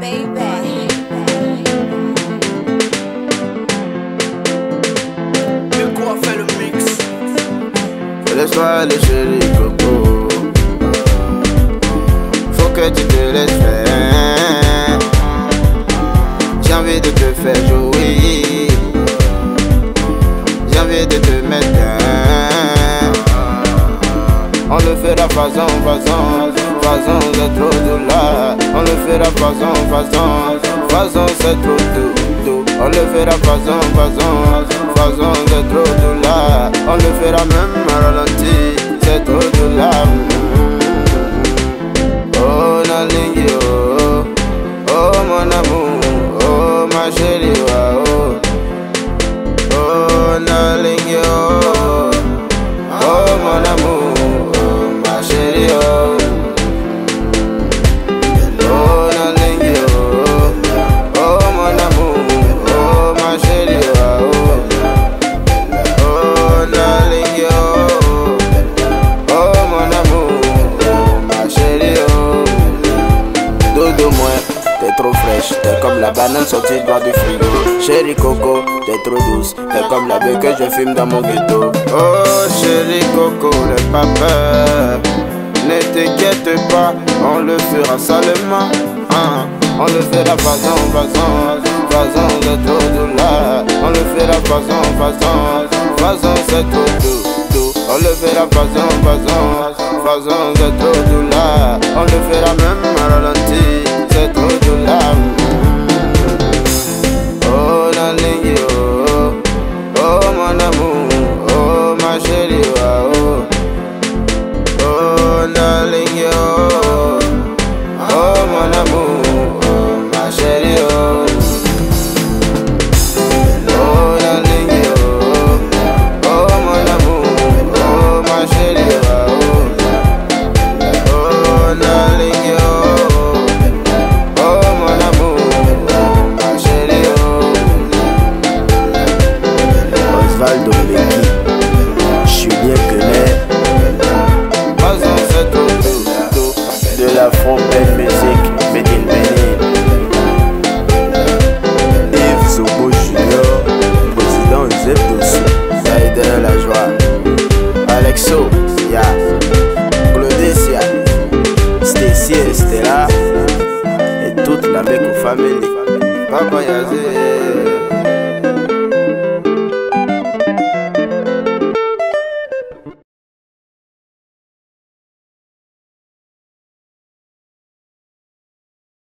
baby. Mais quoi fait le mix? Laisse-toi aller chérie Coco. Faut que tu te laisses faire. J'ai envie de te faire jouer J'ai envie de te mettre bien. On le fera façon, façon Façon c'est trop doux là. On le fera façon, façon Façon c'est trop doux, On le fera façon, façon Façon c'est trop doux là. On le fera même à ralenti C'est trop doux là. Oh Nalingi oh Oh mon amour Oh ma chérie wa, oh. Oh Nalingi oh Oh mon amour t'es trop fraîche, t'es comme la banane sortie de du frigo. Chérie Coco, t'es trop douce, t'es comme la baie que je fume dans mon ghetto. Oh chérie Coco, le papa, ne t'inquiète pas, on le fera salement. hein. On le fera façon, façon, façon, c'est trop doux là. On le fera façon, façon, façon, c'est trop doux, doux. On le fera façon, façon, façon, c'est trop doux là. On le fera même à ralenti, Osvaldo Lekki Julien trop doux, doux. De la Belle Musique Made in Benin Yves Zobo Junior Président Zep Dossou Saïdel la joie. Alexo Ya Claudicia Stacy et Stella Et toute la Beko Family Papa Yazé.